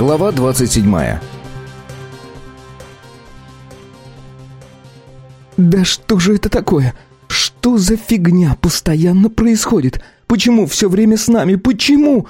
Глава 27. «Да что же это такое? Что за фигня постоянно происходит? Почему все время с нами? Почему?»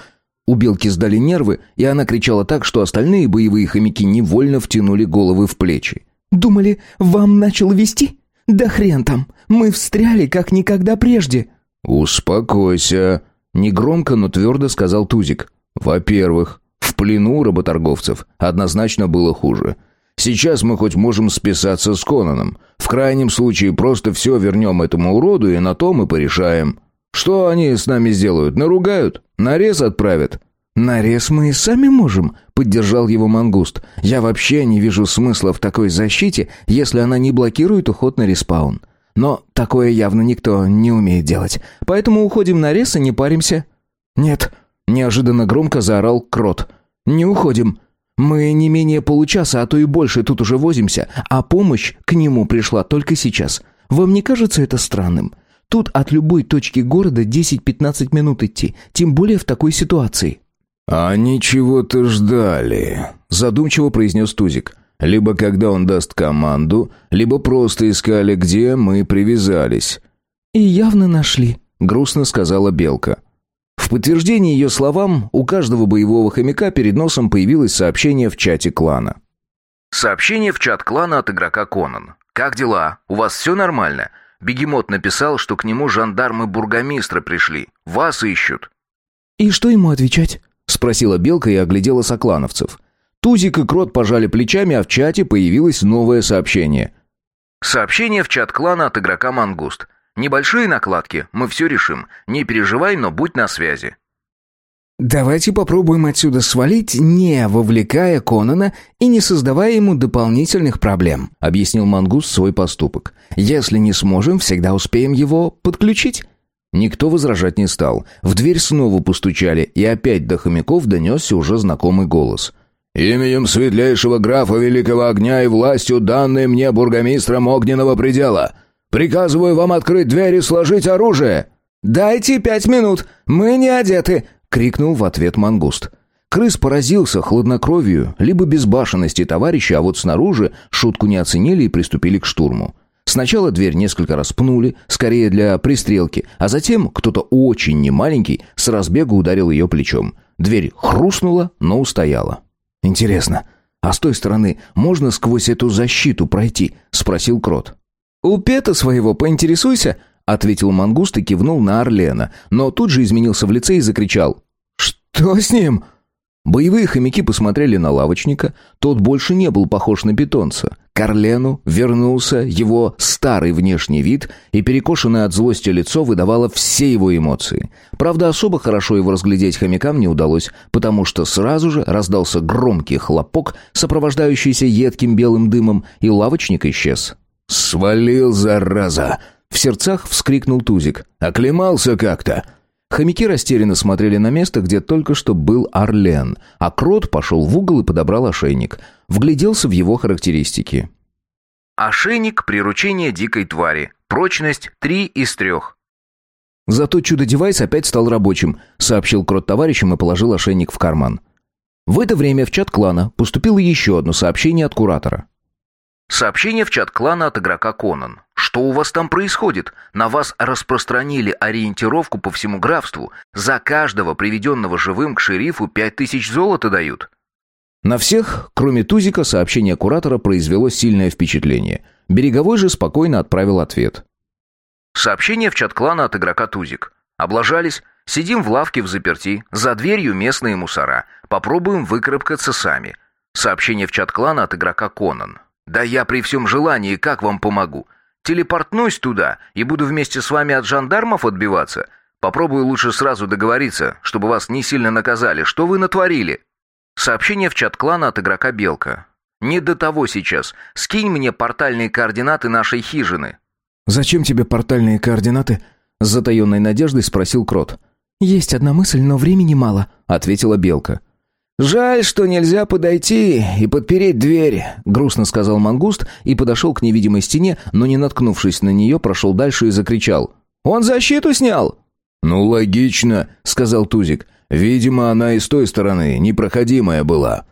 У белки сдали нервы, и она кричала так, что остальные боевые хомяки невольно втянули головы в плечи. «Думали, вам начал вести? Да хрен там! Мы встряли, как никогда прежде!» «Успокойся!» — негромко, но твердо сказал Тузик. «Во-первых, в плену у работорговцев однозначно было хуже. Сейчас мы хоть можем списаться с Конаном. В крайнем случае просто все вернем этому уроду и на то мы порешаем. Что они с нами сделают? Наругают? Нарез отправят?» «Нарез мы и сами можем», — поддержал его мангуст. «Я вообще не вижу смысла в такой защите, если она не блокирует уход на респаун. Но такое явно никто не умеет делать. Поэтому уходим на рез и не паримся». «Нет», — неожиданно громко заорал Крот. «Не уходим. Мы не менее получаса, а то и больше тут уже возимся, а помощь к нему пришла только сейчас. Вам не кажется это странным? Тут от любой точки города 10-15 минут идти, тем более в такой ситуации». «Они чего-то ждали», — задумчиво произнес Тузик. «Либо когда он даст команду, либо просто искали, где мы привязались». «И явно нашли», — грустно сказала Белка. В подтверждение ее словам, у каждого боевого хомяка перед носом появилось сообщение в чате клана. Сообщение в чат клана от игрока Конан. «Как дела? У вас все нормально?» Бегемот написал, что к нему жандармы бургомистра пришли. Вас ищут. «И что ему отвечать?» Спросила Белка и оглядела соклановцев. Тузик и Крот пожали плечами, а в чате появилось новое сообщение. Сообщение в чат клана от игрока Мангуст. Небольшие накладки, мы все решим. Не переживай, но будь на связи. «Давайте попробуем отсюда свалить, не вовлекая Конана и не создавая ему дополнительных проблем», объяснил Мангус свой поступок. «Если не сможем, всегда успеем его подключить». Никто возражать не стал. В дверь снова постучали, и опять до хомяков донесся уже знакомый голос. «Именем светлейшего графа Великого Огня и властью, данной мне бургомистром Огненного Предела, приказываю вам открыть дверь и сложить оружие!» «Дайте пять минут, мы не одеты!» — крикнул в ответ мангуст. Крыс поразился хладнокровию, либо безбашенности товарища, а вот снаружи шутку не оценили и приступили к штурму. Сначала дверь несколько раз пнули, скорее для пристрелки, а затем кто-то очень немаленький с разбегу ударил ее плечом. Дверь хрустнула, но устояла. «Интересно, а с той стороны можно сквозь эту защиту пройти?» — спросил Крот. «У Пета своего поинтересуйся», — ответил Мангуст и кивнул на Орлена, но тут же изменился в лице и закричал. «Что с ним?» Боевые хомяки посмотрели на лавочника, тот больше не был похож на питомца. К Орлену вернулся его старый внешний вид, и перекошенное от злости лицо выдавало все его эмоции. Правда, особо хорошо его разглядеть хомякам не удалось, потому что сразу же раздался громкий хлопок, сопровождающийся едким белым дымом, и лавочник исчез. «Свалил, зараза!» — в сердцах вскрикнул Тузик. «Оклемался как-то!» Хомяки растерянно смотрели на место, где только что был Орлен, а Крот пошел в угол и подобрал ошейник. Вгляделся в его характеристики. Ошейник приручения дикой твари. Прочность 3 из 3. Зато чудо-девайс опять стал рабочим, сообщил Крот товарищам и положил ошейник в карман. В это время в чат клана поступило еще одно сообщение от куратора. Сообщение в чат клана от игрока Конан. Что у вас там происходит? На вас распространили ориентировку по всему графству. За каждого приведенного живым к шерифу пять тысяч золота дают. На всех, кроме Тузика, сообщение куратора произвело сильное впечатление. Береговой же спокойно отправил ответ. Сообщение в чат клана от игрока Тузик. Облажались. Сидим в лавке в заперти. За дверью местные мусора. Попробуем выкарабкаться сами. Сообщение в чат клана от игрока Конан. Да я при всем желании как вам помогу? Телепортнусь туда и буду вместе с вами от жандармов отбиваться? Попробую лучше сразу договориться, чтобы вас не сильно наказали. Что вы натворили? Сообщение в чат клана от игрока Белка. Не до того сейчас. Скинь мне портальные координаты нашей хижины. Зачем тебе портальные координаты? С затаенной надеждой спросил Крот. Есть одна мысль, но времени мало, ответила Белка. «Жаль, что нельзя подойти и подпереть дверь», — грустно сказал мангуст и подошел к невидимой стене, но, не наткнувшись на нее, прошел дальше и закричал. «Он защиту снял!» «Ну, логично», — сказал Тузик. «Видимо, она и с той стороны непроходимая была».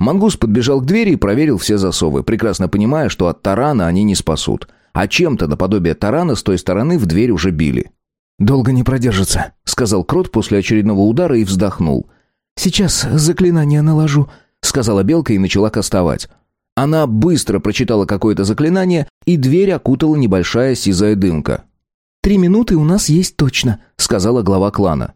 Мангус подбежал к двери и проверил все засовы, прекрасно понимая, что от тарана они не спасут. А чем-то наподобие тарана с той стороны в дверь уже били. «Долго не продержится», — сказал Крот после очередного удара и вздохнул. «Сейчас заклинание наложу», — сказала Белка и начала кастовать. Она быстро прочитала какое-то заклинание, и дверь окутала небольшая сизая дымка. «Три минуты у нас есть точно», — сказала глава клана.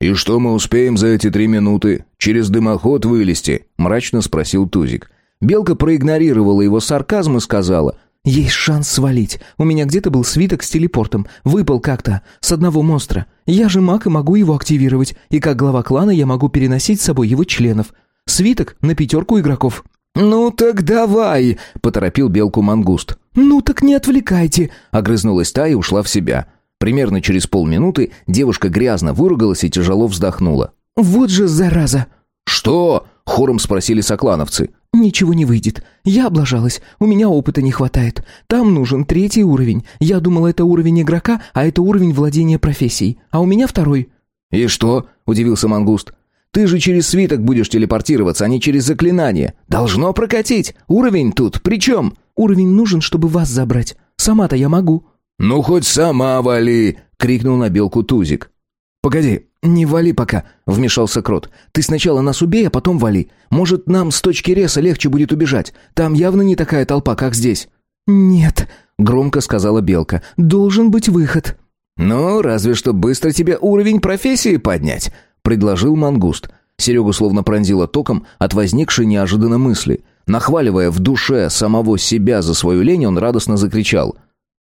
«И что мы успеем за эти три минуты? Через дымоход вылезти?» — мрачно спросил Тузик. Белка проигнорировала его сарказм и сказала. «Есть шанс свалить. У меня где-то был свиток с телепортом. Выпал как-то. С одного монстра. Я же маг и могу его активировать. И как глава клана я могу переносить с собой его членов. Свиток на пятерку игроков». «Ну так давай!» — поторопил белку мангуст. «Ну так не отвлекайте!» — огрызнулась та и ушла в себя. Примерно через полминуты девушка грязно выругалась и тяжело вздохнула. «Вот же зараза!» «Что?» — хором спросили соклановцы. «Ничего не выйдет. Я облажалась. У меня опыта не хватает. Там нужен третий уровень. Я думала, это уровень игрока, а это уровень владения профессией. А у меня второй». «И что?» — удивился Мангуст. «Ты же через свиток будешь телепортироваться, а не через заклинание. Должно прокатить. Уровень тут при чем?» «Уровень нужен, чтобы вас забрать. Сама-то я могу». «Ну, хоть сама вали!» — крикнул на белку Тузик. «Погоди, не вали пока», — вмешался Крот. «Ты сначала нас убей, а потом вали. Может, нам с точки реса легче будет убежать. Там явно не такая толпа, как здесь». «Нет», — громко сказала Белка. «Должен быть выход». «Ну, разве что быстро тебе уровень профессии поднять», — предложил Мангуст. Серегу словно пронзило током от возникшей неожиданно мысли. Нахваливая в душе самого себя за свою лень, он радостно закричал —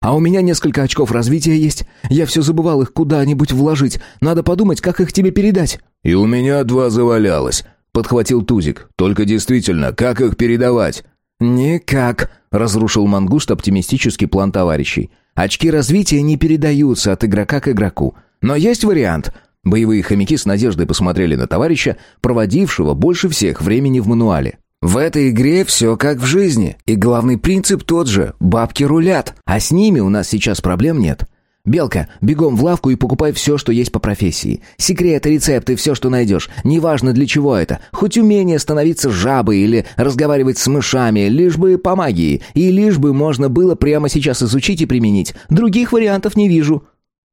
а у меня несколько очков развития есть. Я все забывал их куда-нибудь вложить. Надо подумать, как их тебе передать». «И у меня два завалялось», — подхватил Тузик. «Только действительно, как их передавать?» «Никак», — разрушил Мангуст оптимистический план товарищей. «Очки развития не передаются от игрока к игроку. Но есть вариант». Боевые хомяки с надеждой посмотрели на товарища, проводившего больше всех времени в мануале. В этой игре все как в жизни, и главный принцип тот же – бабки рулят, а с ними у нас сейчас проблем нет. Белка, бегом в лавку и покупай все, что есть по профессии. Секреты, рецепты, все, что найдешь. Неважно для чего это. Хоть умение становиться жабой или разговаривать с мышами, лишь бы по магии. И лишь бы можно было прямо сейчас изучить и применить. Других вариантов не вижу.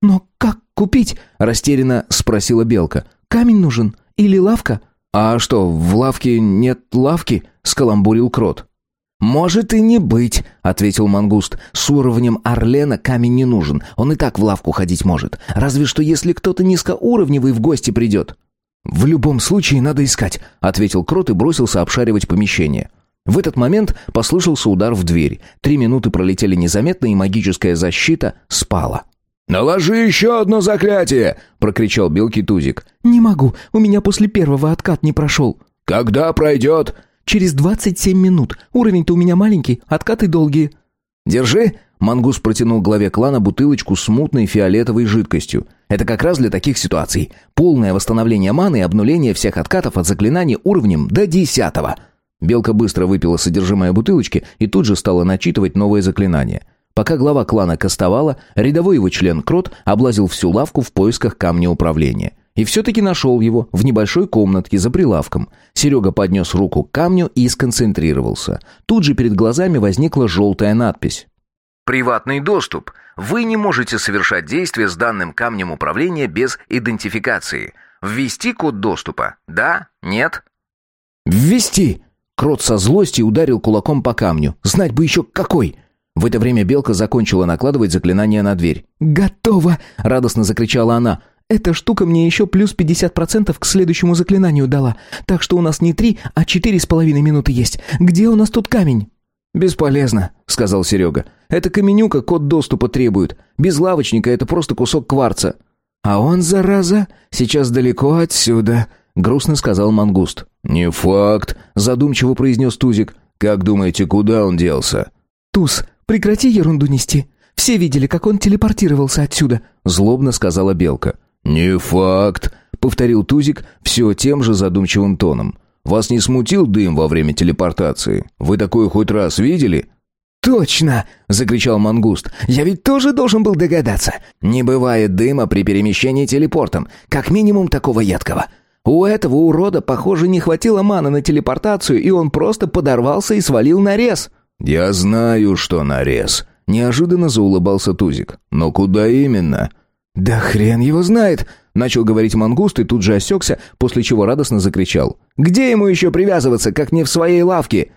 «Но как купить?» – растерянно спросила Белка. «Камень нужен? Или лавка?» «А что, в лавке нет лавки?» — скаламбурил Крот. «Может и не быть», — ответил Мангуст. «С уровнем Орлена камень не нужен. Он и так в лавку ходить может. Разве что если кто-то низкоуровневый в гости придет». «В любом случае надо искать», — ответил Крот и бросился обшаривать помещение. В этот момент послышался удар в дверь. Три минуты пролетели незаметно, и магическая защита спала. «Наложи еще одно заклятие!» — прокричал Белки Тузик. «Не могу, у меня после первого откат не прошел». «Когда пройдет?» «Через двадцать семь минут. Уровень-то у меня маленький, откаты долгие». «Держи!» — Мангус протянул главе клана бутылочку с мутной фиолетовой жидкостью. «Это как раз для таких ситуаций. Полное восстановление маны и обнуление всех откатов от заклинаний уровнем до десятого». Белка быстро выпила содержимое бутылочки и тут же стала начитывать новое заклинание. Пока глава клана кастовала, рядовой его член Крот облазил всю лавку в поисках камня управления. И все-таки нашел его в небольшой комнатке за прилавком. Серега поднес руку к камню и сконцентрировался. Тут же перед глазами возникла желтая надпись. «Приватный доступ. Вы не можете совершать действия с данным камнем управления без идентификации. Ввести код доступа? Да? Нет?» «Ввести!» Крот со злости ударил кулаком по камню. «Знать бы еще какой!» В это время белка закончила накладывать заклинание на дверь. «Готово!» — радостно закричала она. «Эта штука мне еще плюс 50% к следующему заклинанию дала. Так что у нас не три, а четыре с половиной минуты есть. Где у нас тут камень?» «Бесполезно», — сказал Серега. «Это каменюка код доступа требует. Без лавочника это просто кусок кварца». «А он, зараза, сейчас далеко отсюда», — грустно сказал Мангуст. «Не факт», — задумчиво произнес Тузик. «Как думаете, куда он делся?» «Туз, Прекрати ерунду нести. Все видели, как он телепортировался отсюда», — злобно сказала Белка. «Не факт», — повторил Тузик все тем же задумчивым тоном. «Вас не смутил дым во время телепортации? Вы такое хоть раз видели?» «Точно!» — закричал Мангуст. «Я ведь тоже должен был догадаться. Не бывает дыма при перемещении телепортом, как минимум такого едкого. У этого урода, похоже, не хватило маны на телепортацию, и он просто подорвался и свалил нарез». «Я знаю, что нарез», — неожиданно заулыбался Тузик. «Но куда именно?» «Да хрен его знает!» — начал говорить мангуст и тут же осекся, после чего радостно закричал. «Где ему еще привязываться, как не в своей лавке?»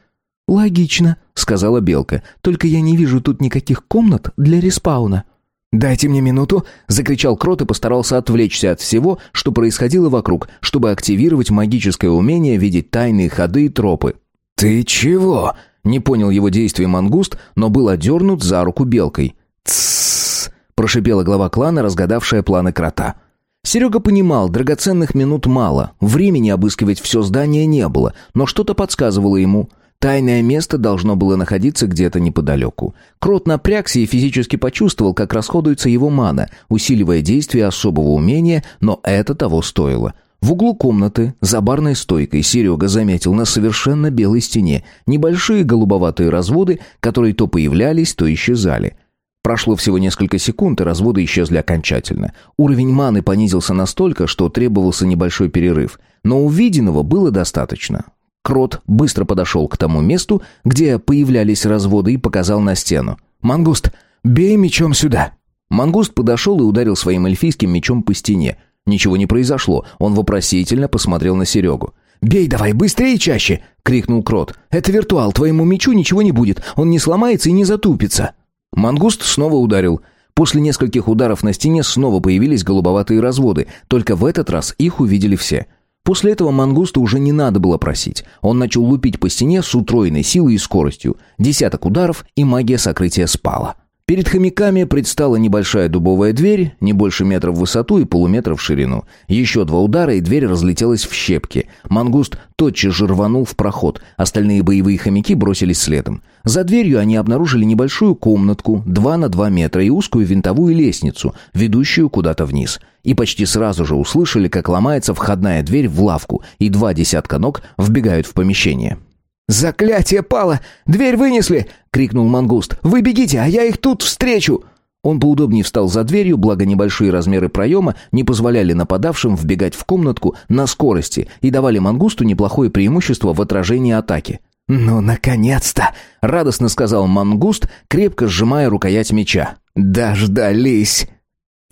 «Логично», — сказала Белка. «Только я не вижу тут никаких комнат для респауна». «Дайте мне минуту!» — закричал Крот и постарался отвлечься от всего, что происходило вокруг, чтобы активировать магическое умение видеть тайные ходы и тропы. «Ты чего?» — не понял его действий мангуст, но был одернут за руку белкой. «Тссс!» — прошипела глава клана, разгадавшая планы крота. Серега понимал, драгоценных минут мало, времени обыскивать все здание не было, но что-то подсказывало ему — Тайное место должно было находиться где-то неподалеку. Крот напрягся и физически почувствовал, как расходуется его мана, усиливая действие особого умения, но это того стоило. В углу комнаты, за барной стойкой, Серега заметил на совершенно белой стене небольшие голубоватые разводы, которые то появлялись, то исчезали. Прошло всего несколько секунд, и разводы исчезли окончательно. Уровень маны понизился настолько, что требовался небольшой перерыв. Но увиденного было достаточно. Крот быстро подошел к тому месту, где появлялись разводы и показал на стену. «Мангуст, бей мечом сюда!» Мангуст подошел и ударил своим эльфийским мечом по стене. Ничего не произошло, он вопросительно посмотрел на Серегу. «Бей давай, быстрее и чаще!» — крикнул Крот. «Это виртуал, твоему мечу ничего не будет, он не сломается и не затупится!» Мангуст снова ударил. После нескольких ударов на стене снова появились голубоватые разводы, только в этот раз их увидели все. После этого мангуста уже не надо было просить. Он начал лупить по стене с утроенной силой и скоростью. Десяток ударов, и магия сокрытия спала. Перед хомяками предстала небольшая дубовая дверь, не больше метра в высоту и полуметра в ширину. Еще два удара, и дверь разлетелась в щепки. Мангуст тотчас же рванул в проход. Остальные боевые хомяки бросились следом. За дверью они обнаружили небольшую комнатку, 2 на 2 метра, и узкую винтовую лестницу, ведущую куда-то вниз. И почти сразу же услышали, как ломается входная дверь в лавку, и два десятка ног вбегают в помещение. «Заклятие пало! Дверь вынесли!» — крикнул мангуст. «Вы бегите, а я их тут встречу!» Он поудобнее встал за дверью, благо небольшие размеры проема не позволяли нападавшим вбегать в комнатку на скорости и давали мангусту неплохое преимущество в отражении атаки. «Ну, наконец-то!» — радостно сказал мангуст, крепко сжимая рукоять меча. «Дождались!»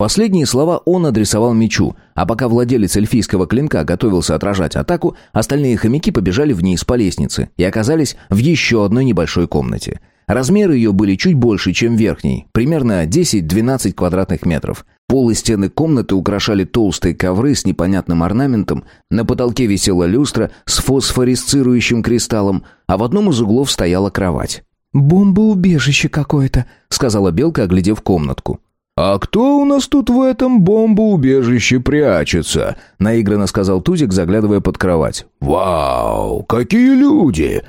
Последние слова он адресовал мечу, а пока владелец эльфийского клинка готовился отражать атаку, остальные хомяки побежали вниз по лестнице и оказались в еще одной небольшой комнате. Размеры ее были чуть больше, чем верхней, примерно 10-12 квадратных метров. Пол и стены комнаты украшали толстые ковры с непонятным орнаментом, на потолке висела люстра с фосфорисцирующим кристаллом, а в одном из углов стояла кровать. «Бомбоубежище какое-то», — сказала Белка, оглядев комнатку. «А кто у нас тут в этом бомбоубежище прячется?» — наигранно сказал Тузик, заглядывая под кровать. «Вау, какие люди!»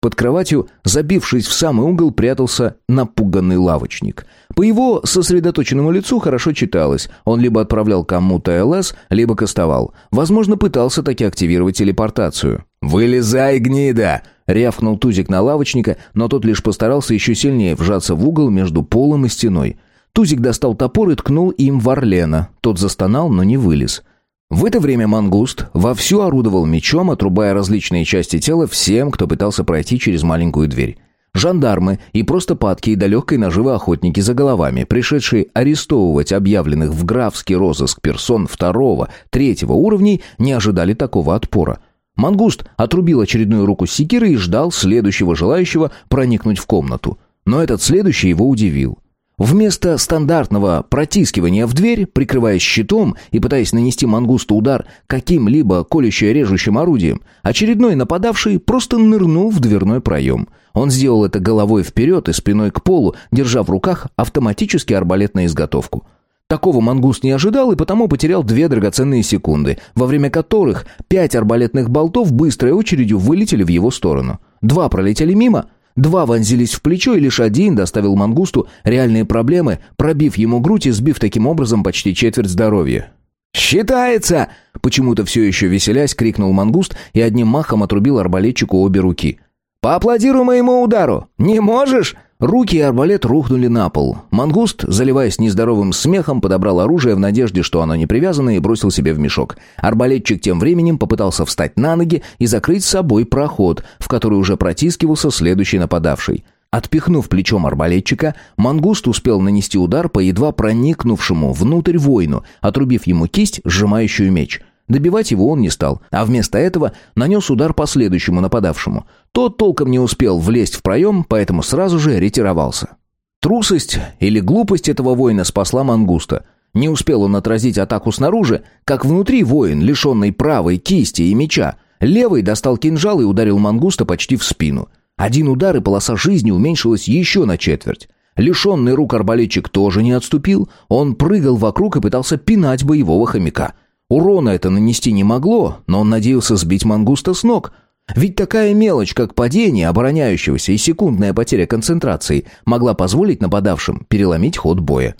Под кроватью, забившись в самый угол, прятался напуганный лавочник. По его сосредоточенному лицу хорошо читалось. Он либо отправлял кому-то ЛС, либо кастовал. Возможно, пытался таки активировать телепортацию. «Вылезай, гнида!» — рявкнул Тузик на лавочника, но тот лишь постарался еще сильнее вжаться в угол между полом и стеной. Тузик достал топор и ткнул им в Орлена. Тот застонал, но не вылез. В это время мангуст вовсю орудовал мечом, отрубая различные части тела всем, кто пытался пройти через маленькую дверь. Жандармы и просто падки и до легкой наживы охотники за головами, пришедшие арестовывать объявленных в графский розыск персон второго, третьего уровней, не ожидали такого отпора. Мангуст отрубил очередную руку секиры и ждал следующего желающего проникнуть в комнату. Но этот следующий его удивил. Вместо стандартного протискивания в дверь, прикрываясь щитом и пытаясь нанести мангусту удар каким-либо колюще-режущим орудием, очередной нападавший просто нырнул в дверной проем. Он сделал это головой вперед и спиной к полу, держа в руках автоматический арбалет на изготовку. Такого мангуст не ожидал и потому потерял две драгоценные секунды, во время которых пять арбалетных болтов быстрой очередью вылетели в его сторону. Два пролетели мимо — Два вонзились в плечо, и лишь один доставил мангусту реальные проблемы, пробив ему грудь и сбив таким образом почти четверть здоровья. «Считается!» Почему-то все еще веселясь, крикнул мангуст и одним махом отрубил арбалетчику обе руки. «Поаплодируй моему удару! Не можешь?» Руки и арбалет рухнули на пол. Мангуст, заливаясь нездоровым смехом, подобрал оружие в надежде, что оно не привязано, и бросил себе в мешок. Арбалетчик тем временем попытался встать на ноги и закрыть собой проход, в который уже протискивался следующий нападавший. Отпихнув плечом арбалетчика, мангуст успел нанести удар по едва проникнувшему внутрь воину, отрубив ему кисть, сжимающую меч. Добивать его он не стал, а вместо этого нанес удар по следующему нападавшему. Тот толком не успел влезть в проем, поэтому сразу же ретировался. Трусость или глупость этого воина спасла мангуста. Не успел он отразить атаку снаружи, как внутри воин, лишенный правой кисти и меча, левый достал кинжал и ударил мангуста почти в спину. Один удар и полоса жизни уменьшилась еще на четверть. Лишенный рук арбалетчик тоже не отступил, он прыгал вокруг и пытался пинать боевого хомяка – Урона это нанести не могло, но он надеялся сбить мангуста с ног. Ведь такая мелочь, как падение обороняющегося и секундная потеря концентрации, могла позволить нападавшим переломить ход боя.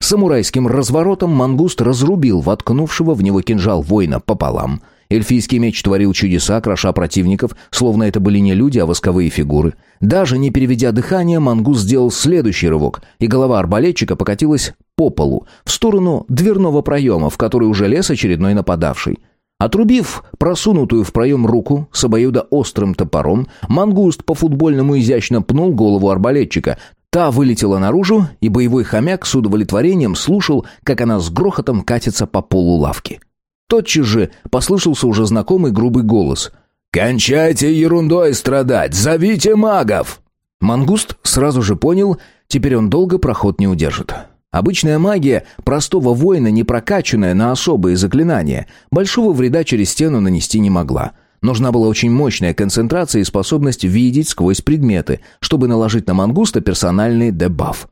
Самурайским разворотом мангуст разрубил воткнувшего в него кинжал воина пополам – Эльфийский меч творил чудеса, кроша противников, словно это были не люди, а восковые фигуры. Даже не переведя дыхание, мангус сделал следующий рывок, и голова арбалетчика покатилась по полу, в сторону дверного проема, в который уже лез очередной нападавший. Отрубив просунутую в проем руку с обоюдоострым топором, мангуст по-футбольному изящно пнул голову арбалетчика. Та вылетела наружу, и боевой хомяк с удовлетворением слушал, как она с грохотом катится по полу лавки. Тотчас же послышался уже знакомый грубый голос. «Кончайте ерундой страдать! Зовите магов!» Мангуст сразу же понял, теперь он долго проход не удержит. Обычная магия простого воина, не прокачанная на особые заклинания, большого вреда через стену нанести не могла. Нужна была очень мощная концентрация и способность видеть сквозь предметы, чтобы наложить на мангуста персональный дебаф.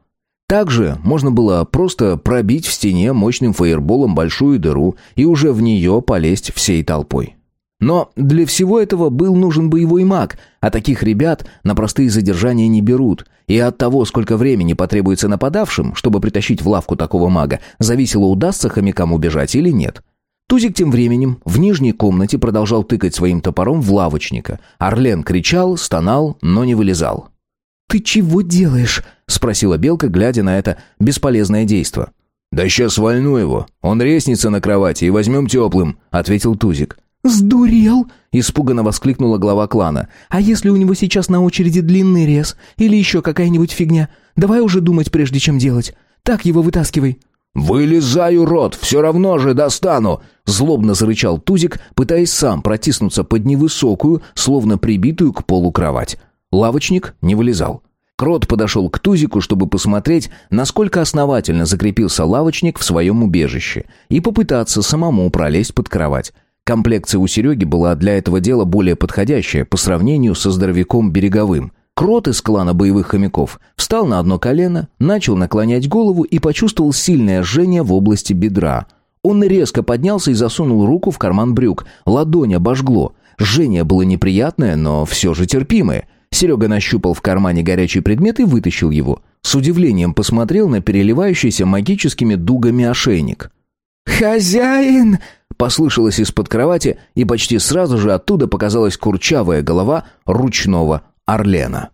Также можно было просто пробить в стене мощным фаерболом большую дыру и уже в нее полезть всей толпой. Но для всего этого был нужен боевой маг, а таких ребят на простые задержания не берут, и от того, сколько времени потребуется нападавшим, чтобы притащить в лавку такого мага, зависело, удастся хомякам убежать или нет. Тузик тем временем в нижней комнате продолжал тыкать своим топором в лавочника. Орлен кричал, стонал, но не вылезал. «Ты чего делаешь?» — спросила Белка, глядя на это бесполезное действо. «Да сейчас вольну его. Он реснится на кровати и возьмем теплым», — ответил Тузик. «Сдурел!» — испуганно воскликнула глава клана. «А если у него сейчас на очереди длинный рез? Или еще какая-нибудь фигня? Давай уже думать, прежде чем делать. Так его вытаскивай». «Вылезай, урод! Все равно же достану!» Злобно зарычал Тузик, пытаясь сам протиснуться под невысокую, словно прибитую к полу кровать. Лавочник не вылезал. Крот подошел к Тузику, чтобы посмотреть, насколько основательно закрепился лавочник в своем убежище, и попытаться самому пролезть под кровать. Комплекция у Сереги была для этого дела более подходящая по сравнению со здоровяком береговым. Крот из клана боевых хомяков встал на одно колено, начал наклонять голову и почувствовал сильное жжение в области бедра. Он резко поднялся и засунул руку в карман брюк. Ладонь обожгло. Жжение было неприятное, но все же терпимое. Серега нащупал в кармане горячий предмет и вытащил его. С удивлением посмотрел на переливающийся магическими дугами ошейник. «Хозяин!» Послышалось из-под кровати, и почти сразу же оттуда показалась курчавая голова ручного Орлена.